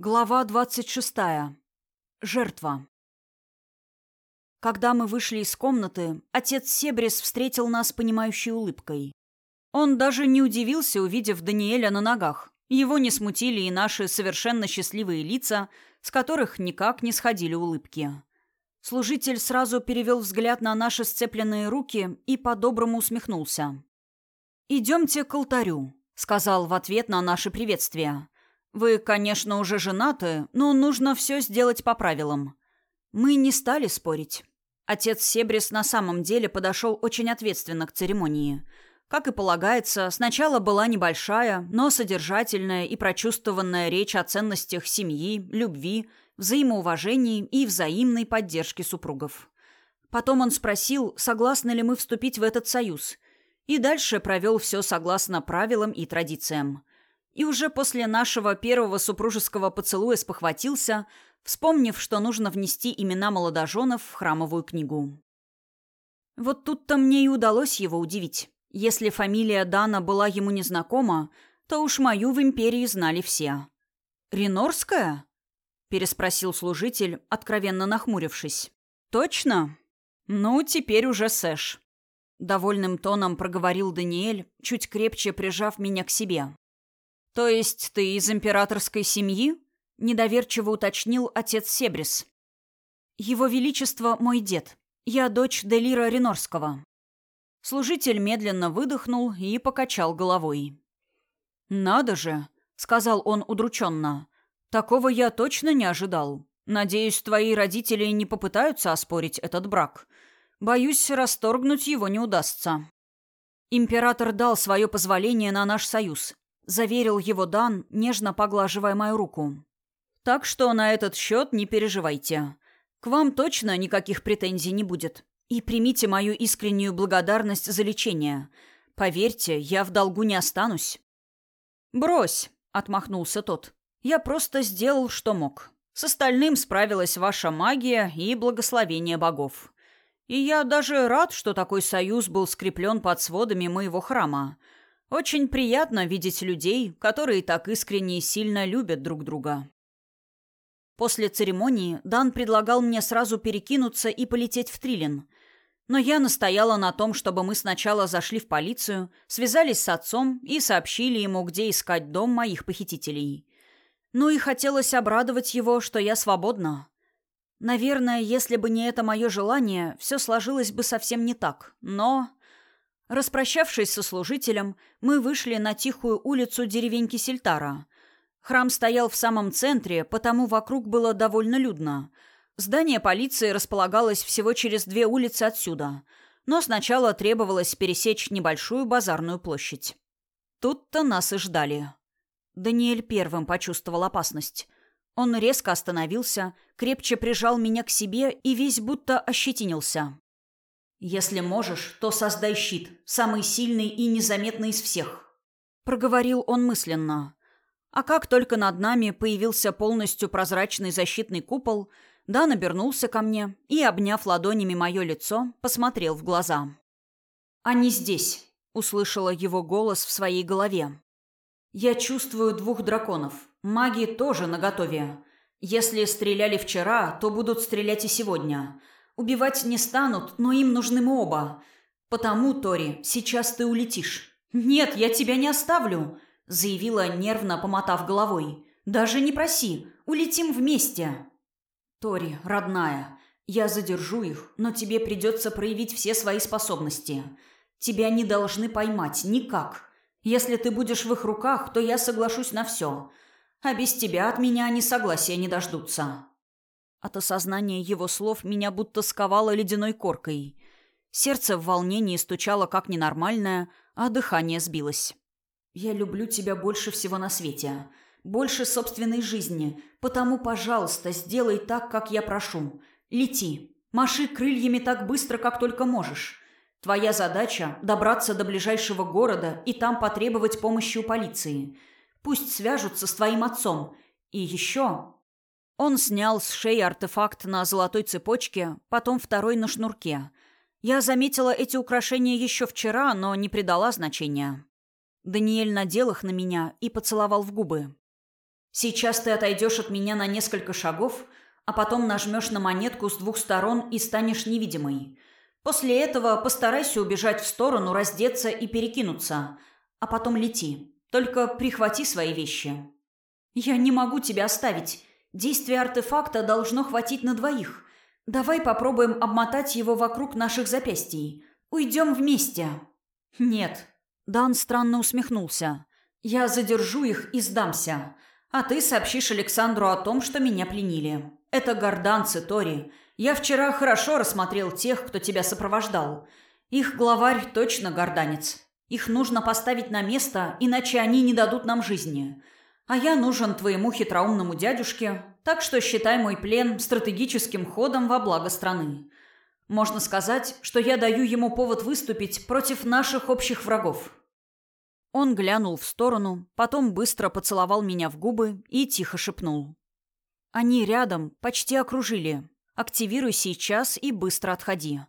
Глава двадцать шестая. Жертва. Когда мы вышли из комнаты, отец Себрис встретил нас понимающей улыбкой. Он даже не удивился, увидев Даниэля на ногах. Его не смутили и наши совершенно счастливые лица, с которых никак не сходили улыбки. Служитель сразу перевел взгляд на наши сцепленные руки и по-доброму усмехнулся. «Идемте к алтарю», — сказал в ответ на наше приветствие. «Вы, конечно, уже женаты, но нужно все сделать по правилам». Мы не стали спорить. Отец Себрис на самом деле подошел очень ответственно к церемонии. Как и полагается, сначала была небольшая, но содержательная и прочувствованная речь о ценностях семьи, любви, взаимоуважении и взаимной поддержке супругов. Потом он спросил, согласны ли мы вступить в этот союз, и дальше провел все согласно правилам и традициям и уже после нашего первого супружеского поцелуя спохватился, вспомнив, что нужно внести имена молодоженов в храмовую книгу. Вот тут-то мне и удалось его удивить. Если фамилия Дана была ему незнакома, то уж мою в империи знали все. «Ренорская?» — переспросил служитель, откровенно нахмурившись. «Точно? Ну, теперь уже Сэш». Довольным тоном проговорил Даниэль, чуть крепче прижав меня к себе. «То есть ты из императорской семьи?» — недоверчиво уточнил отец Себрис. «Его Величество — мой дед. Я дочь Делира Ренорского». Служитель медленно выдохнул и покачал головой. «Надо же!» — сказал он удрученно. «Такого я точно не ожидал. Надеюсь, твои родители не попытаются оспорить этот брак. Боюсь, расторгнуть его не удастся». Император дал свое позволение на наш союз, — заверил его Дан, нежно поглаживая мою руку. «Так что на этот счет не переживайте. К вам точно никаких претензий не будет. И примите мою искреннюю благодарность за лечение. Поверьте, я в долгу не останусь». «Брось», — отмахнулся тот. «Я просто сделал, что мог. С остальным справилась ваша магия и благословение богов. И я даже рад, что такой союз был скреплен под сводами моего храма». Очень приятно видеть людей, которые так искренне и сильно любят друг друга. После церемонии Дан предлагал мне сразу перекинуться и полететь в Трилин. Но я настояла на том, чтобы мы сначала зашли в полицию, связались с отцом и сообщили ему, где искать дом моих похитителей. Ну и хотелось обрадовать его, что я свободна. Наверное, если бы не это мое желание, все сложилось бы совсем не так. Но Распрощавшись со служителем, мы вышли на тихую улицу деревеньки Сельтара. Храм стоял в самом центре, потому вокруг было довольно людно. Здание полиции располагалось всего через две улицы отсюда, но сначала требовалось пересечь небольшую базарную площадь. Тут-то нас и ждали. Даниэль первым почувствовал опасность. Он резко остановился, крепче прижал меня к себе и весь будто ощетинился. «Если можешь, то создай щит, самый сильный и незаметный из всех», — проговорил он мысленно. А как только над нами появился полностью прозрачный защитный купол, Дан обернулся ко мне и, обняв ладонями мое лицо, посмотрел в глаза. «Они здесь», — услышала его голос в своей голове. «Я чувствую двух драконов. Маги тоже наготове. Если стреляли вчера, то будут стрелять и сегодня. Убивать не станут, но им нужны мы оба. Потому, Тори, сейчас ты улетишь. Нет, я тебя не оставлю, заявила нервно, помотав головой. Даже не проси, улетим вместе. Тори, родная, я задержу их, но тебе придется проявить все свои способности. Тебя не должны поймать никак. Если ты будешь в их руках, то я соглашусь на все. А без тебя от меня они согласия не дождутся. От осознания его слов меня будто сковало ледяной коркой. Сердце в волнении стучало как ненормальное, а дыхание сбилось. «Я люблю тебя больше всего на свете. Больше собственной жизни. Потому, пожалуйста, сделай так, как я прошу. Лети. Маши крыльями так быстро, как только можешь. Твоя задача – добраться до ближайшего города и там потребовать помощи у полиции. Пусть свяжутся с твоим отцом. И еще он снял с шеи артефакт на золотой цепочке, потом второй на шнурке. Я заметила эти украшения еще вчера, но не придала значения. Даниэль надел их на меня и поцеловал в губы. Сейчас ты отойдешь от меня на несколько шагов, а потом нажмешь на монетку с двух сторон и станешь невидимой. После этого постарайся убежать в сторону, раздеться и перекинуться, а потом лети. Только прихвати свои вещи. Я не могу тебя оставить. Действие артефакта должно хватить на двоих. Давай попробуем обмотать его вокруг наших запястий. Уйдем вместе. Нет. Дан странно усмехнулся. Я задержу их и сдамся. А ты сообщишь Александру о том, что меня пленили. Это горданцы, Тори. Я вчера хорошо рассмотрел тех, кто тебя сопровождал. Их главарь точно горданец. Их нужно поставить на место, иначе они не дадут нам жизни. А я нужен твоему хитроумному дядюшке, так что считай мой плен стратегическим ходом во благо страны. Можно сказать, что я даю ему повод выступить против наших общих врагов. Он глянул в сторону, потом быстро поцеловал меня в губы и тихо шепнул. Они рядом, почти окружили. Активируй сейчас и быстро отходи.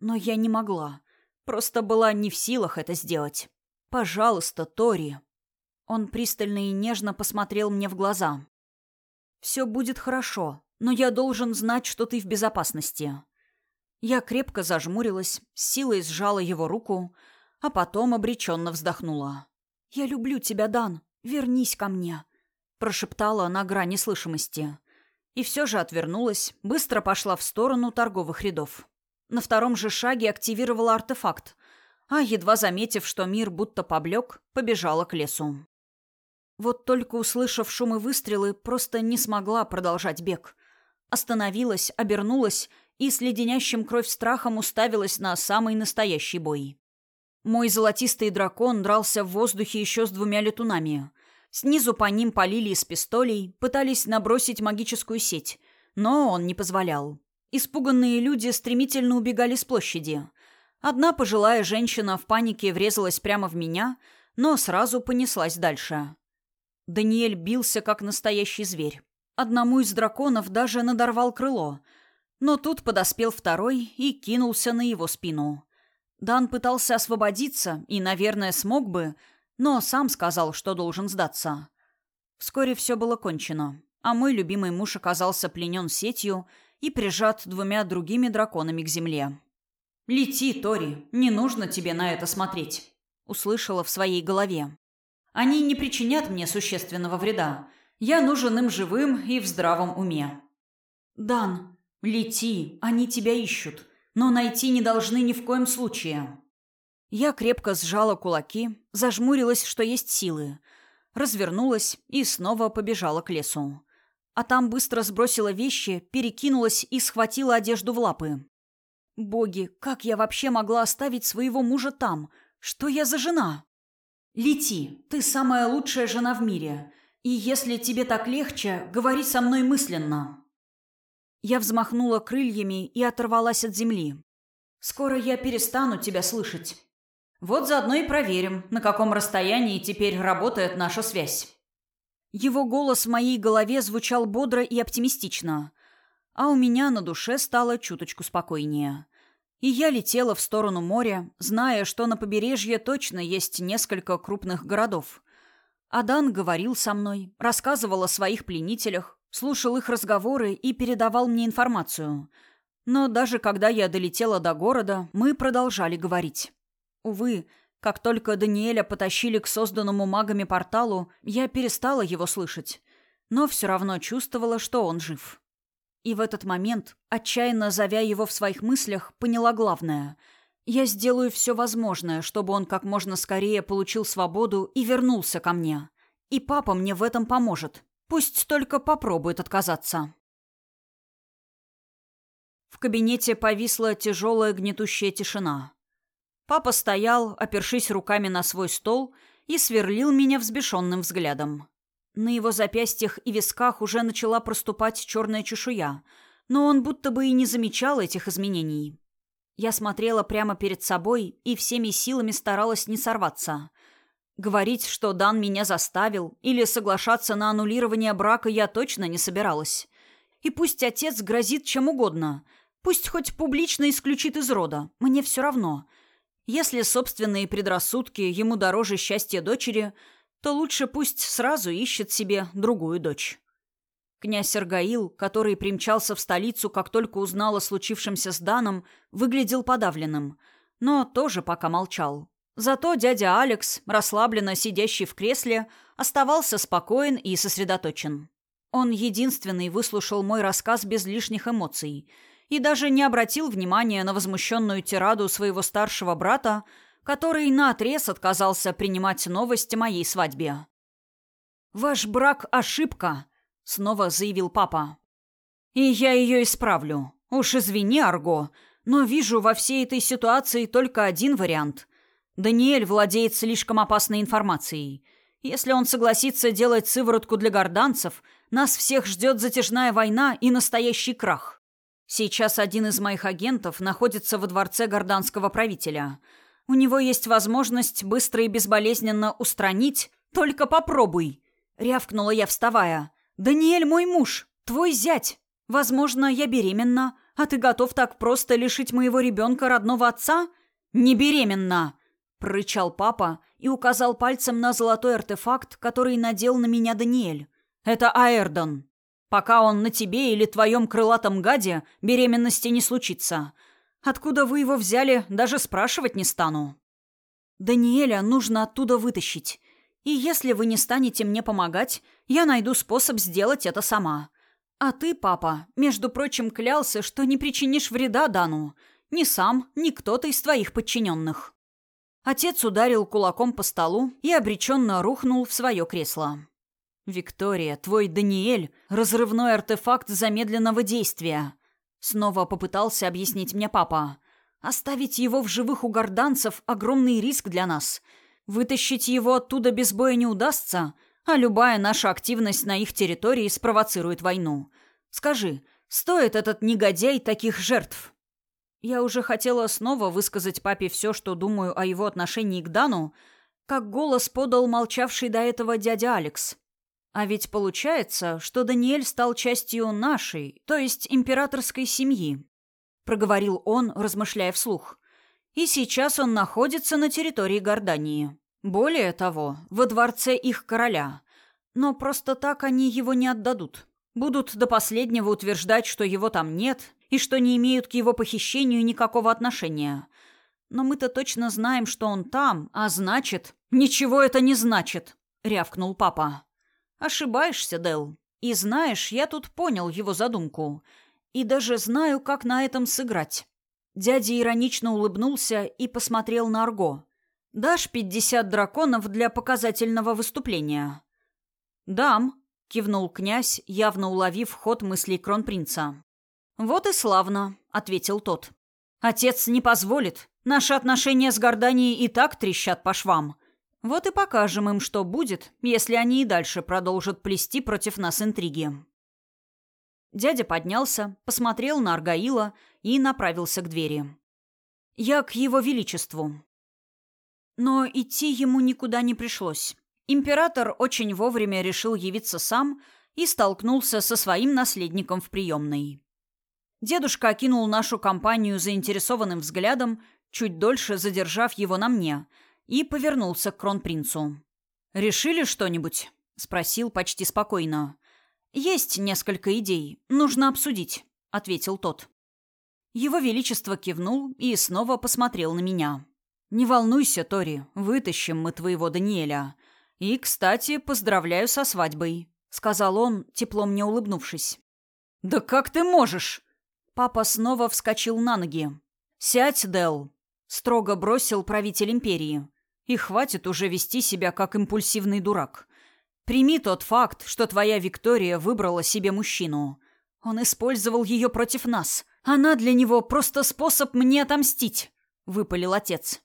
Но я не могла. Просто была не в силах это сделать. Пожалуйста, Тори. Он пристально и нежно посмотрел мне в глаза. Все будет хорошо, но я должен знать, что ты в безопасности. Я крепко зажмурилась, силой сжала его руку, а потом обреченно вздохнула. «Я люблю тебя, Дан. Вернись ко мне», — прошептала на грани слышимости. И все же отвернулась, быстро пошла в сторону торговых рядов. На втором же шаге активировала артефакт, а, едва заметив, что мир будто поблек, побежала к лесу. Вот только услышав шум и выстрелы, просто не смогла продолжать бег. Остановилась, обернулась и с леденящим кровь страхом уставилась на самый настоящий бой. Мой золотистый дракон дрался в воздухе еще с двумя летунами — Снизу по ним полили из пистолей, пытались набросить магическую сеть, но он не позволял. Испуганные люди стремительно убегали с площади. Одна пожилая женщина в панике врезалась прямо в меня, но сразу понеслась дальше. Даниэль бился, как настоящий зверь. Одному из драконов даже надорвал крыло. Но тут подоспел второй и кинулся на его спину. Дан пытался освободиться и, наверное, смог бы, но сам сказал, что должен сдаться. Вскоре все было кончено, а мой любимый муж оказался пленен сетью и прижат двумя другими драконами к земле. «Лети, Тори, не нужно тебе на это смотреть», — услышала в своей голове. «Они не причинят мне существенного вреда. Я нужен им живым и в здравом уме». «Дан, лети, они тебя ищут, но найти не должны ни в коем случае». Я крепко сжала кулаки, зажмурилась, что есть силы, развернулась и снова побежала к лесу. А там быстро сбросила вещи, перекинулась и схватила одежду в лапы. Боги, как я вообще могла оставить своего мужа там? Что я за жена? Лети, ты самая лучшая жена в мире. И если тебе так легче, говори со мной мысленно. Я взмахнула крыльями и оторвалась от земли. Скоро я перестану тебя слышать. Вот заодно и проверим, на каком расстоянии теперь работает наша связь. Его голос в моей голове звучал бодро и оптимистично, а у меня на душе стало чуточку спокойнее. И я летела в сторону моря, зная, что на побережье точно есть несколько крупных городов. Адан говорил со мной, рассказывал о своих пленителях, слушал их разговоры и передавал мне информацию. Но даже когда я долетела до города, мы продолжали говорить. Увы, как только Даниэля потащили к созданному магами порталу, я перестала его слышать, но все равно чувствовала, что он жив. И в этот момент, отчаянно зовя его в своих мыслях, поняла главное. Я сделаю все возможное, чтобы он как можно скорее получил свободу и вернулся ко мне. И папа мне в этом поможет. Пусть только попробует отказаться. В кабинете повисла тяжелая гнетущая тишина. Папа стоял, опершись руками на свой стол, и сверлил меня взбешенным взглядом. На его запястьях и висках уже начала проступать черная чешуя, но он будто бы и не замечал этих изменений. Я смотрела прямо перед собой и всеми силами старалась не сорваться. Говорить, что Дан меня заставил, или соглашаться на аннулирование брака я точно не собиралась. И пусть отец грозит чем угодно, пусть хоть публично исключит из рода, мне все равно — если собственные предрассудки ему дороже счастья дочери, то лучше пусть сразу ищет себе другую дочь. Князь Аргаил, который примчался в столицу, как только узнал о случившемся с Даном, выглядел подавленным, но тоже пока молчал. Зато дядя Алекс, расслабленно сидящий в кресле, оставался спокоен и сосредоточен. Он единственный выслушал мой рассказ без лишних эмоций и даже не обратил внимания на возмущенную тираду своего старшего брата, который наотрез отказался принимать новость о моей свадьбе. «Ваш брак — ошибка», — снова заявил папа. «И я ее исправлю. Уж извини, Арго, но вижу во всей этой ситуации только один вариант. Даниэль владеет слишком опасной информацией. Если он согласится делать сыворотку для горданцев, нас всех ждет затяжная война и настоящий крах. Сейчас один из моих агентов находится во дворце горданского правителя — у него есть возможность быстро и безболезненно устранить. Только попробуй!» — рявкнула я, вставая. «Даниэль мой муж, твой зять. Возможно, я беременна, а ты готов так просто лишить моего ребенка родного отца? Не беременна!» — прорычал папа и указал пальцем на золотой артефакт, который надел на меня Даниэль. «Это Аэрдон. Пока он на тебе или твоем крылатом гаде, беременности не случится. Откуда вы его взяли, даже спрашивать не стану. Даниэля нужно оттуда вытащить. И если вы не станете мне помогать, я найду способ сделать это сама. А ты, папа, между прочим, клялся, что не причинишь вреда Дану. Ни сам, ни кто-то из твоих подчиненных. Отец ударил кулаком по столу и обреченно рухнул в свое кресло. «Виктория, твой Даниэль — разрывной артефакт замедленного действия. Снова попытался объяснить мне папа. Оставить его в живых у горданцев — огромный риск для нас. Вытащить его оттуда без боя не удастся, а любая наша активность на их территории спровоцирует войну. Скажи, стоит этот негодяй таких жертв? Я уже хотела снова высказать папе все, что думаю о его отношении к Дану, как голос подал молчавший до этого дядя Алекс. А ведь получается, что Даниэль стал частью нашей, то есть императорской семьи, проговорил он, размышляя вслух. И сейчас он находится на территории Гордании. Более того, во дворце их короля. Но просто так они его не отдадут. Будут до последнего утверждать, что его там нет и что не имеют к его похищению никакого отношения. Но мы-то точно знаем, что он там, а значит... «Ничего это не значит!» — рявкнул папа. Ошибаешься, Дел. И знаешь, я тут понял его задумку. И даже знаю, как на этом сыграть. Дядя иронично улыбнулся и посмотрел на Арго. «Дашь пятьдесят драконов для показательного выступления?» «Дам», — кивнул князь, явно уловив ход мыслей кронпринца. «Вот и славно», — ответил тот. «Отец не позволит. Наши отношения с Горданией и так трещат по швам. Вот и покажем им, что будет, если они и дальше продолжат плести против нас интриги. Дядя поднялся, посмотрел на Аргаила и направился к двери. Я к его величеству. Но идти ему никуда не пришлось. Император очень вовремя решил явиться сам и столкнулся со своим наследником в приемной. Дедушка окинул нашу компанию заинтересованным взглядом, чуть дольше задержав его на мне – и повернулся к кронпринцу. «Решили что-нибудь?» — спросил почти спокойно. «Есть несколько идей. Нужно обсудить», — ответил тот. Его Величество кивнул и снова посмотрел на меня. «Не волнуйся, Тори, вытащим мы твоего Даниэля. И, кстати, поздравляю со свадьбой», — сказал он, тепло мне улыбнувшись. «Да как ты можешь?» Папа снова вскочил на ноги. «Сядь, Дел», — строго бросил правитель империи. И хватит уже вести себя как импульсивный дурак. Прими тот факт, что твоя Виктория выбрала себе мужчину. Он использовал ее против нас. Она для него просто способ мне отомстить», — выпалил отец.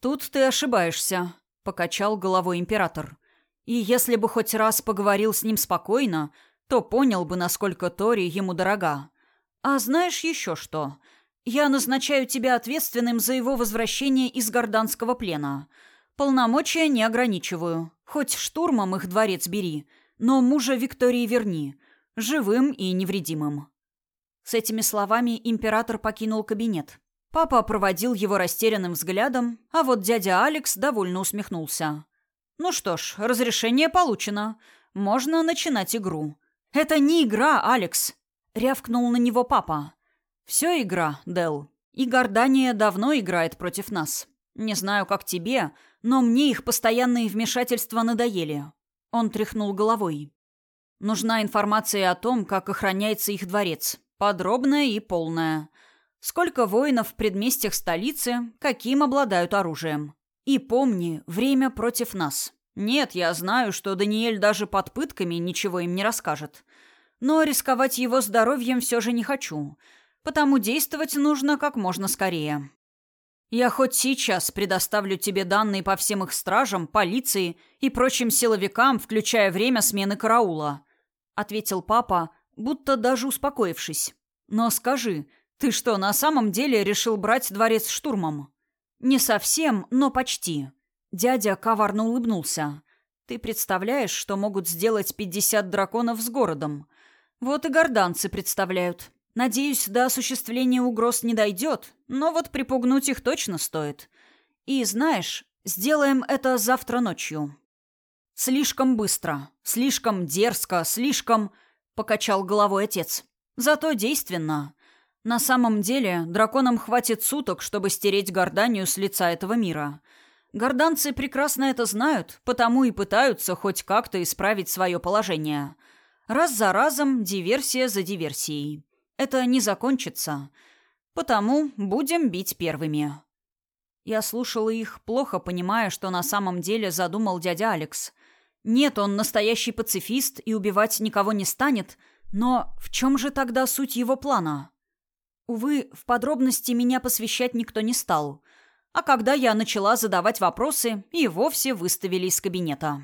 «Тут ты ошибаешься», — покачал головой император. «И если бы хоть раз поговорил с ним спокойно, то понял бы, насколько Тори ему дорога. А знаешь еще что? Я назначаю тебя ответственным за его возвращение из горданского плена. Полномочия не ограничиваю. Хоть штурмом их дворец бери, но мужа Виктории верни. Живым и невредимым». С этими словами император покинул кабинет. Папа проводил его растерянным взглядом, а вот дядя Алекс довольно усмехнулся. Ну что ж, разрешение получено. Можно начинать игру. Это не игра, Алекс, рявкнул на него папа. Все игра, Дел. И Гордания давно играет против нас. Не знаю, как тебе, но мне их постоянные вмешательства надоели. Он тряхнул головой. Нужна информация о том, как охраняется их дворец. Подробная и полная. Сколько воинов в предместьях столицы, каким обладают оружием. И помни, время против нас. Нет, я знаю, что Даниэль даже под пытками ничего им не расскажет. Но рисковать его здоровьем все же не хочу. Потому действовать нужно как можно скорее. Я хоть сейчас предоставлю тебе данные по всем их стражам, полиции и прочим силовикам, включая время смены караула ответил папа, будто даже успокоившись. Но скажи, ты что, на самом деле решил брать дворец штурмом? Не совсем, но почти. Дядя коварно улыбнулся. Ты представляешь, что могут сделать пятьдесят драконов с городом? Вот и горданцы представляют. Надеюсь, до осуществления угроз не дойдет, но вот припугнуть их точно стоит. И знаешь, сделаем это завтра ночью. Слишком быстро, слишком дерзко, слишком... Покачал головой отец. Зато действенно. На самом деле, драконам хватит суток, чтобы стереть Горданию с лица этого мира. Горданцы прекрасно это знают, потому и пытаются хоть как-то исправить свое положение. Раз за разом, диверсия за диверсией. Это не закончится. Потому будем бить первыми. Я слушала их, плохо понимая, что на самом деле задумал дядя Алекс. Нет, он настоящий пацифист и убивать никого не станет, но в чем же тогда суть его плана? Увы, в подробности меня посвящать никто не стал. А когда я начала задавать вопросы, и вовсе выставили из кабинета.